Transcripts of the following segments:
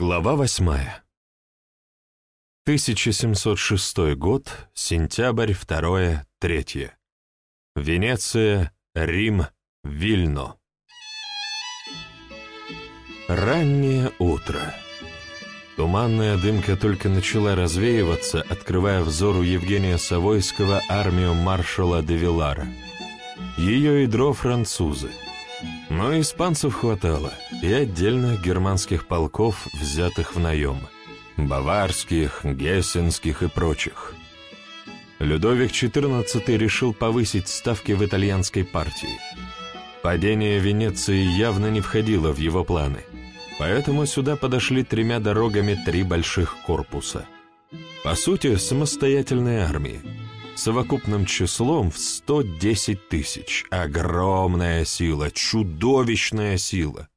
Глава восьмая. 1706 год, сентябрь, 2 3 Венеция, Рим, Вильно. Раннее утро. Туманная дымка только начала развеиваться, открывая взору Евгения Савойского армию маршала де Вилара. Ее ядро французы — но испанцев хватало, и отдельных германских полков, взятых в наем. Баварских, гессенских и прочих. Людовик XIV решил повысить ставки в итальянской партии. Падение Венеции явно не входило в его планы, поэтому сюда подошли тремя дорогами три больших корпуса. По сути, самостоятельные армии – совокупным числом в 110 тысяч. Огромная сила, чудовищная сила.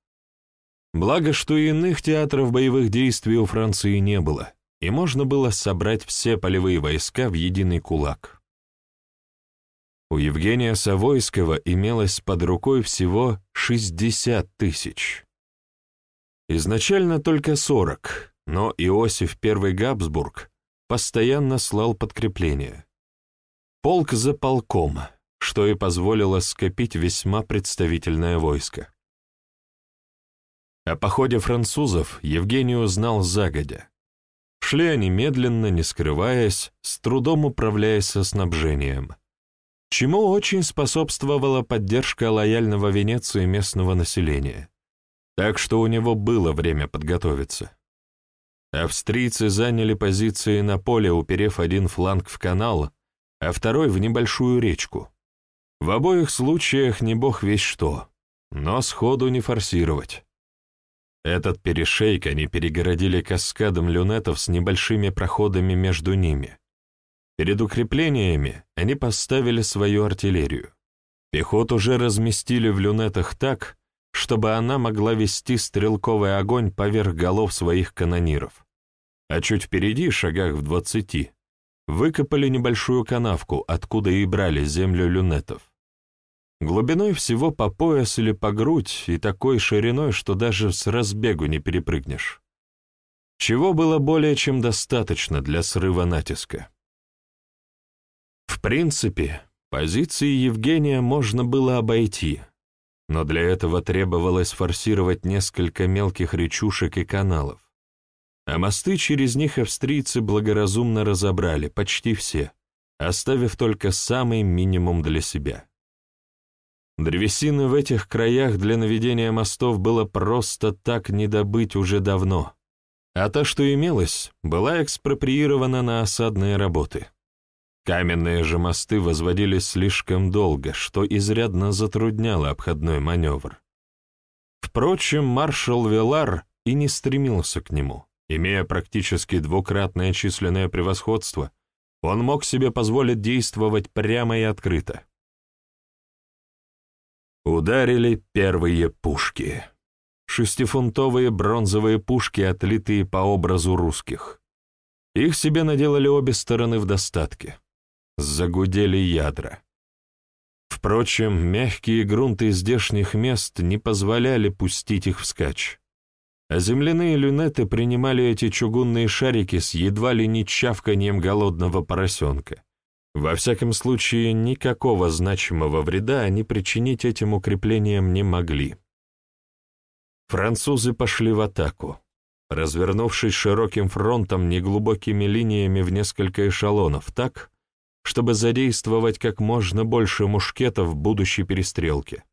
Благо, что иных театров боевых действий у Франции не было, и можно было собрать все полевые войска в единый кулак. У Евгения Савойского имелось под рукой всего 60 тысяч. Изначально только 40, но Иосиф I Габсбург постоянно слал подкрепления. Полк за полком, что и позволило скопить весьма представительное войско. О походе французов Евгений узнал загодя. Шли они медленно, не скрываясь, с трудом управляясь со снабжением, чему очень способствовала поддержка лояльного Венеции местного населения. Так что у него было время подготовиться. Австрийцы заняли позиции на поле, уперев один фланг в канал, а второй в небольшую речку. В обоих случаях не бог весь что, но сходу не форсировать. Этот перешейк они перегородили каскадом люнетов с небольшими проходами между ними. Перед укреплениями они поставили свою артиллерию. Пехоту уже разместили в люнетах так, чтобы она могла вести стрелковый огонь поверх голов своих канониров. А чуть впереди, шагах в двадцати, выкопали небольшую канавку, откуда и брали землю люнетов. Глубиной всего по пояс или по грудь и такой шириной, что даже с разбегу не перепрыгнешь. Чего было более чем достаточно для срыва натиска. В принципе, позиции Евгения можно было обойти, но для этого требовалось форсировать несколько мелких речушек и каналов. А мосты через них австрийцы благоразумно разобрали, почти все, оставив только самый минимум для себя. Древесины в этих краях для наведения мостов было просто так не добыть уже давно, а та, что имелось, была экспроприирована на осадные работы. Каменные же мосты возводились слишком долго, что изрядно затрудняло обходной маневр. Впрочем, маршал Велар и не стремился к нему. Имея практически двукратное численное превосходство, он мог себе позволить действовать прямо и открыто. Ударили первые пушки. Шестифунтовые бронзовые пушки, отлитые по образу русских. Их себе наделали обе стороны в достатке. Загудели ядра. Впрочем, мягкие грунты здешних мест не позволяли пустить их вскачь а земляные люнеты принимали эти чугунные шарики с едва ли не чавканием голодного поросенка. Во всяком случае, никакого значимого вреда они причинить этим укреплениям не могли. Французы пошли в атаку, развернувшись широким фронтом неглубокими линиями в несколько эшелонов так, чтобы задействовать как можно больше мушкетов в будущей перестрелке.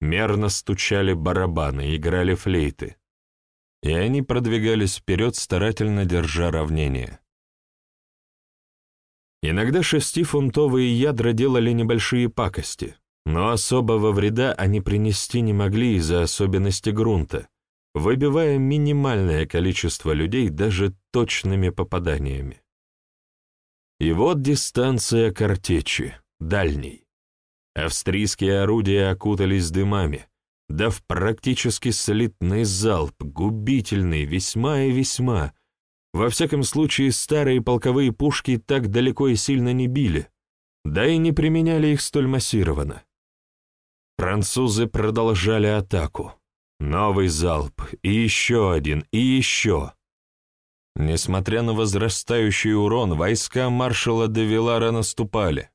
Мерно стучали барабаны, играли флейты и они продвигались вперед, старательно держа равнение. Иногда шестифунтовые ядра делали небольшие пакости, но особого вреда они принести не могли из-за особенностей грунта, выбивая минимальное количество людей даже точными попаданиями. И вот дистанция картечи, дальней. Австрийские орудия окутались дымами, дав практически слитный залп, губительный, весьма и весьма. Во всяком случае, старые полковые пушки так далеко и сильно не били, да и не применяли их столь массированно. Французы продолжали атаку. Новый залп, и еще один, и еще. Несмотря на возрастающий урон, войска маршала де Вилара наступали,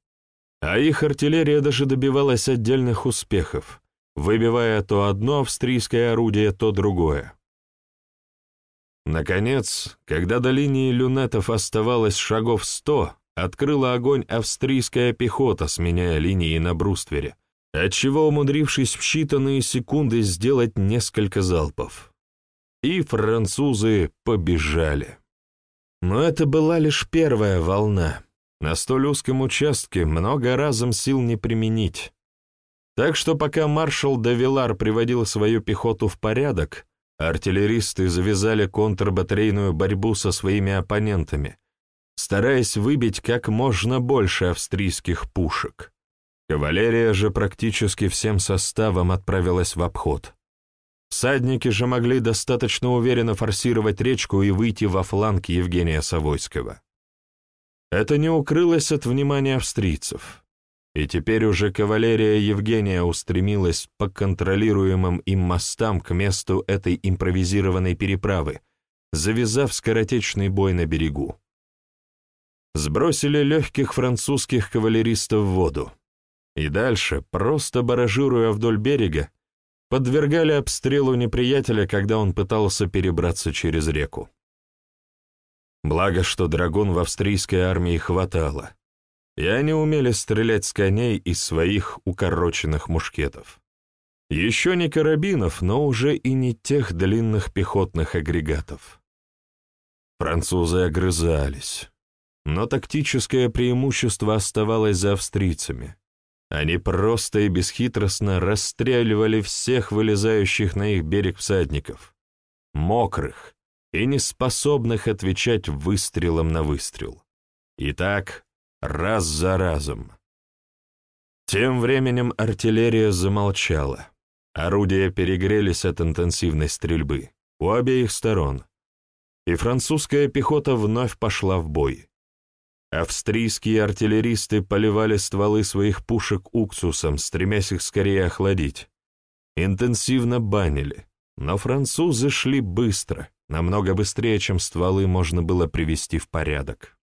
а их артиллерия даже добивалась отдельных успехов, выбивая то одно австрийское орудие, то другое. Наконец, когда до линии люнетов оставалось шагов сто, открыла огонь австрийская пехота, сменяя линии на бруствере, отчего умудрившись в считанные секунды сделать несколько залпов. И французы побежали. Но это была лишь первая волна. На столь узком участке много разом сил не применить. Так что пока маршал Давилар приводил свою пехоту в порядок, Артиллеристы завязали контрбатарейную борьбу со своими оппонентами, стараясь выбить как можно больше австрийских пушек. Кавалерия же практически всем составом отправилась в обход. Всадники же могли достаточно уверенно форсировать речку и выйти во фланг Евгения Савойского. Это не укрылось от внимания австрийцев. И теперь уже кавалерия Евгения устремилась по контролируемым им мостам к месту этой импровизированной переправы, завязав скоротечный бой на берегу. Сбросили легких французских кавалеристов в воду. И дальше, просто баражируя вдоль берега, подвергали обстрелу неприятеля, когда он пытался перебраться через реку. Благо, что драгун в австрийской армии хватало и они умели стрелять с коней из своих укороченных мушкетов. Еще не карабинов, но уже и не тех длинных пехотных агрегатов. Французы огрызались, но тактическое преимущество оставалось за австрийцами. Они просто и бесхитростно расстреливали всех вылезающих на их берег всадников, мокрых и неспособных отвечать выстрелом на выстрел. И так раз за разом. Тем временем артиллерия замолчала. Орудия перегрелись от интенсивной стрельбы у обеих сторон, и французская пехота вновь пошла в бой. Австрийские артиллеристы поливали стволы своих пушек уксусом, стремясь их скорее охладить. Интенсивно банили, но французы шли быстро, намного быстрее, чем стволы можно было привести в порядок.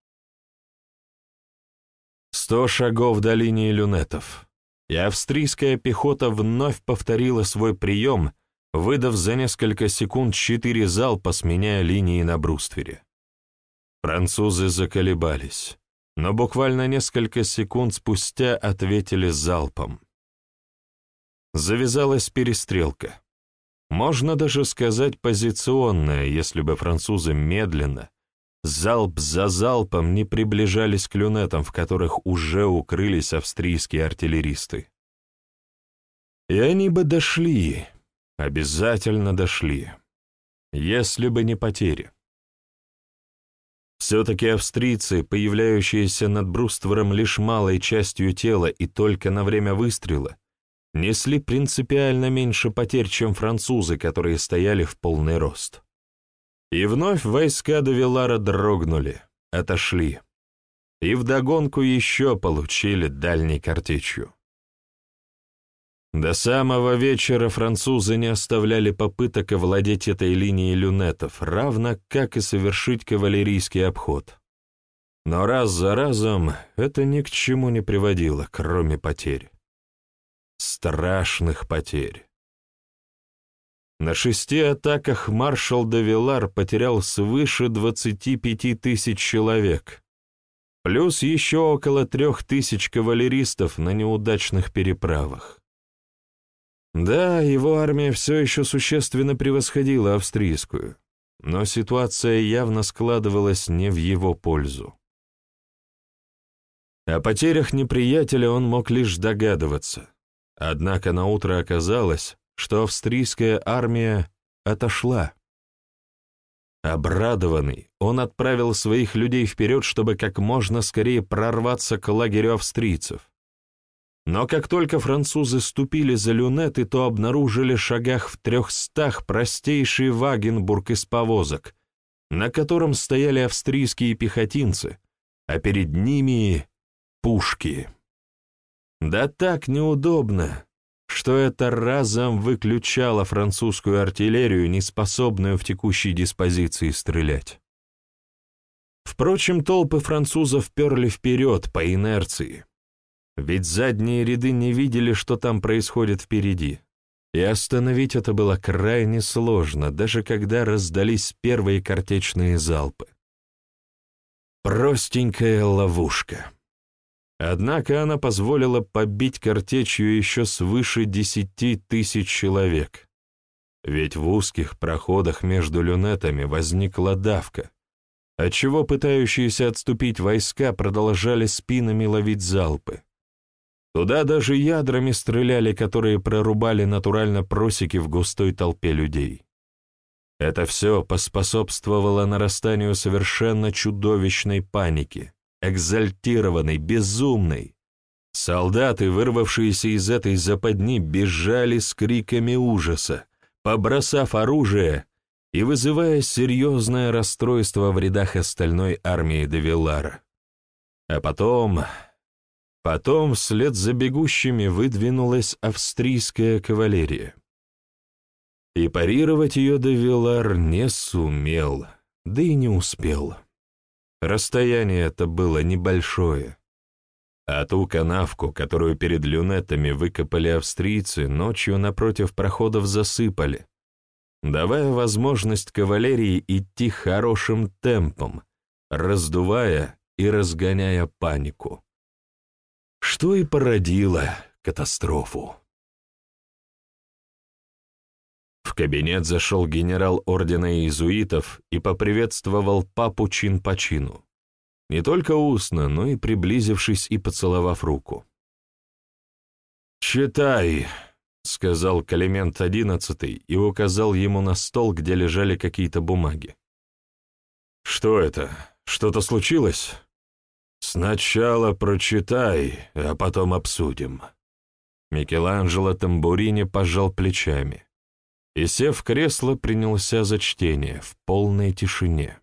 Сто шагов до линии люнетов, и австрийская пехота вновь повторила свой прием, выдав за несколько секунд четыре залпа, сменяя линии на бруствере. Французы заколебались, но буквально несколько секунд спустя ответили залпом. Завязалась перестрелка. Можно даже сказать позиционная, если бы французы медленно, залп за залпом не приближались к люнетам, в которых уже укрылись австрийские артиллеристы. И они бы дошли, обязательно дошли, если бы не потери. Все-таки австрийцы, появляющиеся над бруствором лишь малой частью тела и только на время выстрела, несли принципиально меньше потерь, чем французы, которые стояли в полный рост. И вновь войска до Вилара дрогнули, отошли. И вдогонку еще получили дальней картечью. До самого вечера французы не оставляли попыток овладеть этой линией люнетов, равно как и совершить кавалерийский обход. Но раз за разом это ни к чему не приводило, кроме потерь. Страшных потерь. На шести атаках маршал Давилар потерял свыше 25 тысяч человек, плюс еще около трех тысяч кавалеристов на неудачных переправах. Да, его армия все еще существенно превосходила австрийскую, но ситуация явно складывалась не в его пользу. О потерях неприятеля он мог лишь догадываться, однако на утро оказалось, что австрийская армия отошла. Обрадованный, он отправил своих людей вперед, чтобы как можно скорее прорваться к лагерю австрийцев. Но как только французы ступили за люнеты, то обнаружили шагах в трехстах простейший Вагенбург из повозок, на котором стояли австрийские пехотинцы, а перед ними — пушки. Да так неудобно, что это разом выключало французскую артиллерию, не способную в текущей диспозиции стрелять. Впрочем, толпы французов перли вперед по инерции, ведь задние ряды не видели, что там происходит впереди, и остановить это было крайне сложно, даже когда раздались первые картечные залпы. Простенькая ловушка. Однако она позволила побить картечью еще свыше десяти тысяч человек. Ведь в узких проходах между люнетами возникла давка, отчего пытающиеся отступить войска продолжали спинами ловить залпы. Туда даже ядрами стреляли, которые прорубали натурально просеки в густой толпе людей. Это все поспособствовало нарастанию совершенно чудовищной паники, экзальтированной, безумной. Солдаты, вырвавшиеся из этой западни, бежали с криками ужаса, побросав оружие и вызывая серьезное расстройство в рядах остальной армии Девилара. А потом... Потом вслед за бегущими выдвинулась австрийская кавалерия. И парировать ее Девилар не сумел, да и не успел. Расстояние это было небольшое. А ту канавку, которую перед люнетами выкопали австрийцы, ночью напротив проходов засыпали, давая возможность кавалерии идти хорошим темпом, раздувая и разгоняя панику. Что и породило катастрофу. В кабинет зашел генерал ордена иезуитов и поприветствовал папу чин по чину. Не только устно, но и приблизившись и поцеловав руку. «Читай», — сказал Калимент одиннадцатый и указал ему на стол, где лежали какие-то бумаги. «Что это? Что-то случилось?» «Сначала прочитай, а потом обсудим». Микеланджело Тамбурини пожал плечами и, сев в кресло, принялся за чтение в полной тишине.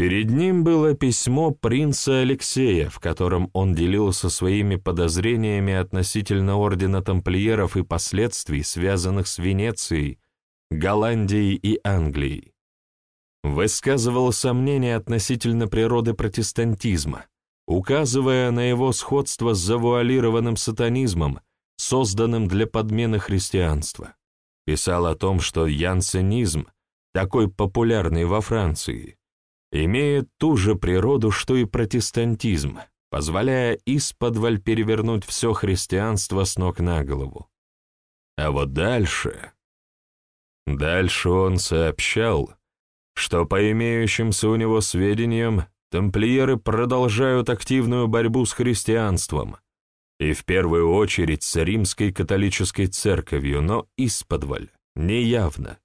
Перед ним было письмо принца Алексея, в котором он делился своими подозрениями относительно ордена тамплиеров и последствий, связанных с Венецией, Голландией и Англией. Высказывал сомнения относительно природы протестантизма, указывая на его сходство с завуалированным сатанизмом, созданным для подмены христианства. Писал о том, что янсенизм, такой популярный во Франции, имеет ту же природу, что и протестантизм, позволяя исподволь перевернуть все христианство с ног на голову. А вот дальше... Дальше он сообщал, что по имеющимся у него сведениям тамплиеры продолжают активную борьбу с христианством, и в первую очередь с римской католической церковью, но исподволь, неявно,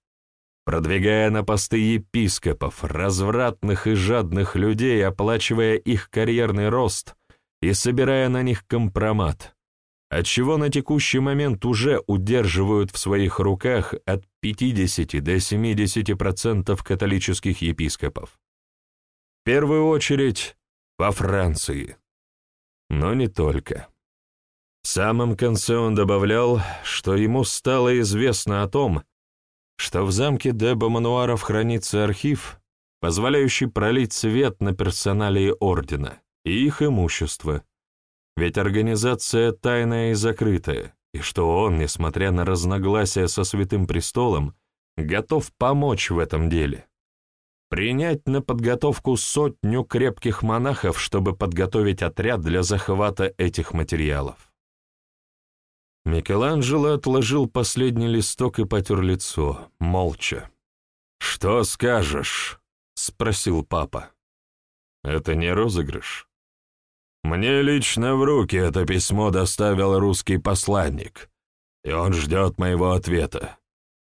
продвигая на посты епископов, развратных и жадных людей, оплачивая их карьерный рост и собирая на них компромат, отчего на текущий момент уже удерживают в своих руках от 50 до 70% католических епископов. В первую очередь во Франции, но не только. В самом конце он добавлял, что ему стало известно о том, что в замке де Бомануаров хранится архив, позволяющий пролить свет на персоналии ордена и их имущество. Ведь организация тайная и закрытая, и что он, несмотря на разногласия со Святым Престолом, готов помочь в этом деле. Принять на подготовку сотню крепких монахов, чтобы подготовить отряд для захвата этих материалов. Микеланджело отложил последний листок и потер лицо, молча. «Что скажешь?» — спросил папа. «Это не розыгрыш?» «Мне лично в руки это письмо доставил русский посланник, и он ждет моего ответа,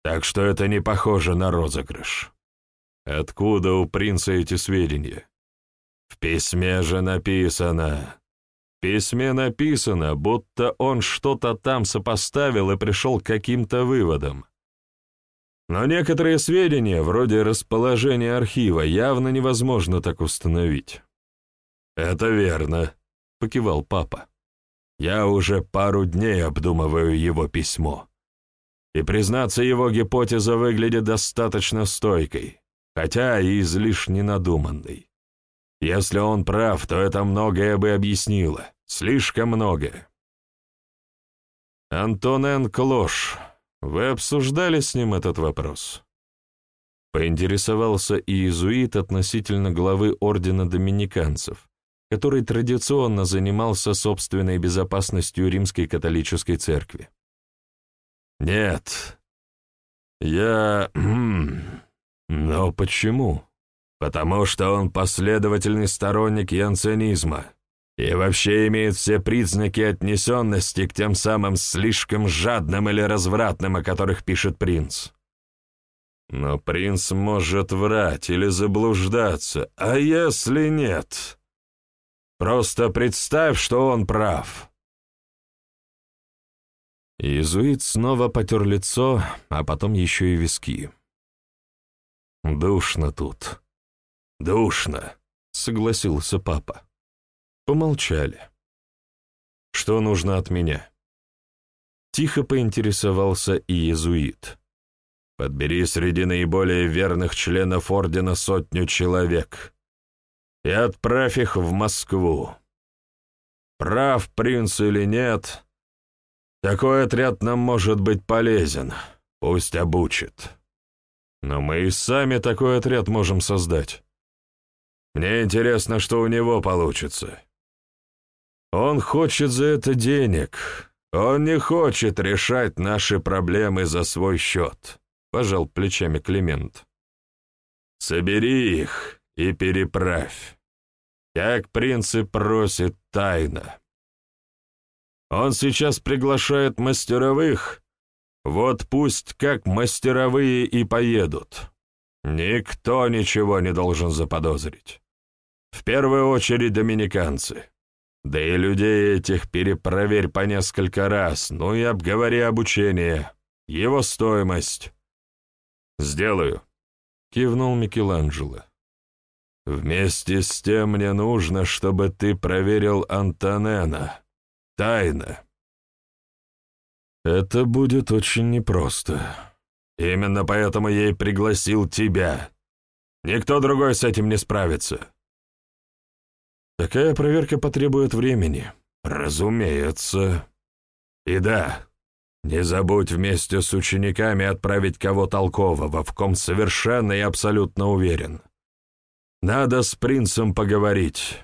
так что это не похоже на розыгрыш». «Откуда у принца эти сведения?» «В письме же написано, письме написано, будто он что-то там сопоставил и пришел к каким-то выводам. Но некоторые сведения, вроде расположения архива, явно невозможно так установить. «Это верно», — покивал папа. Я уже пару дней обдумываю его письмо. И, признаться, его гипотеза выглядит достаточно стойкой, хотя и излишне надуманной. Если он прав, то это многое бы объяснило, слишком многое. Антонен Клош, вы обсуждали с ним этот вопрос? Поинтересовался иезуит относительно главы ордена доминиканцев, который традиционно занимался собственной безопасностью римской католической церкви. «Нет. Я... Но почему? Потому что он последовательный сторонник янсенизма и вообще имеет все признаки отнесенности к тем самым слишком жадным или развратным, о которых пишет принц. Но принц может врать или заблуждаться, а если нет? Просто представь, что он прав. Иезуит снова потер лицо, а потом еще и виски. «Душно тут. Душно», — согласился папа. Помолчали. «Что нужно от меня?» Тихо поинтересовался иезуит. «Подбери среди наиболее верных членов ордена сотню человек и отправь их в Москву. Прав принц или нет, такой отряд нам может быть полезен, пусть обучит. Но мы и сами такой отряд можем создать. Мне интересно, что у него получится. Он хочет за это денег. Он не хочет решать наши проблемы за свой счет», — пожал плечами Климент. «Собери их и переправь. Как принц и просит тайно. Он сейчас приглашает мастеровых, вот пусть как мастеровые и поедут. Никто ничего не должен заподозрить. В первую очередь доминиканцы. Да и людей этих перепроверь по несколько раз, ну и обговори обучение, его стоимость. «Сделаю», — кивнул Микеланджело. «Вместе с тем мне нужно, чтобы ты проверил Антонена. Тайно». «Это будет очень непросто. Именно поэтому я и пригласил тебя. Никто другой с этим не справится». «Такая проверка потребует времени». «Разумеется. И да, не забудь вместе с учениками отправить кого толкового, в ком совершенно и абсолютно уверен. Надо с принцем поговорить.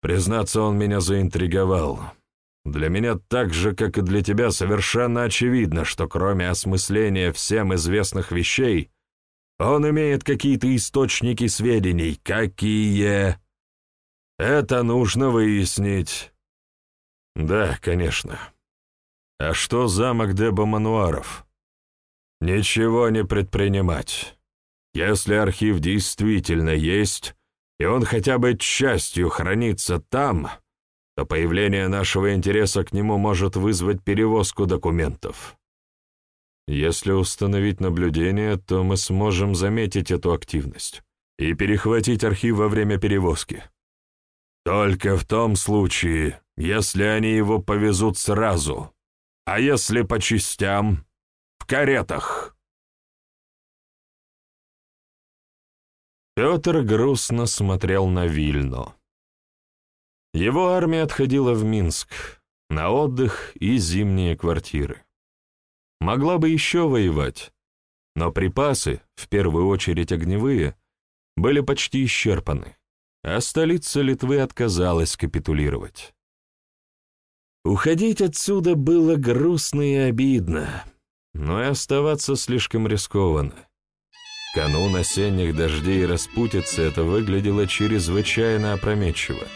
Признаться, он меня заинтриговал. Для меня так же, как и для тебя, совершенно очевидно, что кроме осмысления всем известных вещей, он имеет какие-то источники сведений. Какие? Это нужно выяснить. Да, конечно. А что замок Деба-Мануаров? Ничего не предпринимать. Если архив действительно есть, и он хотя бы частью хранится там, то появление нашего интереса к нему может вызвать перевозку документов. Если установить наблюдение, то мы сможем заметить эту активность и перехватить архив во время перевозки. Только в том случае, если они его повезут сразу, а если по частям, в каретах. Петр грустно смотрел на Вильно. Его армия отходила в Минск, на отдых и зимние квартиры. Могла бы еще воевать, но припасы, в первую очередь огневые, были почти исчерпаны, а столица Литвы отказалась капитулировать. Уходить отсюда было грустно и обидно, но и оставаться слишком рискованно. Канун осенних дождей и распутицы это выглядело чрезвычайно опрометчиво.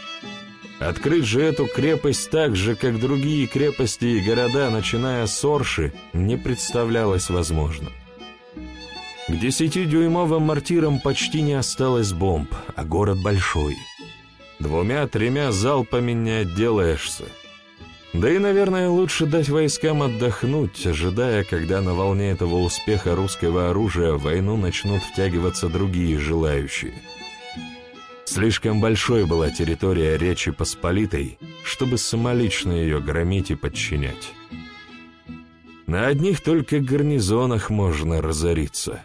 Открыть же эту крепость так же, как другие крепости и города, начиная с Орши, не представлялось возможным. К десятидюймовым мортирам почти не осталось бомб, а город большой. Двумя-тремя залпами не отделаешься. Да и, наверное, лучше дать войскам отдохнуть, ожидая, когда на волне этого успеха русского оружия в войну начнут втягиваться другие желающие. Слишком большой была территория Речи Посполитой, чтобы самолично ее громить и подчинять. На одних только гарнизонах можно разориться.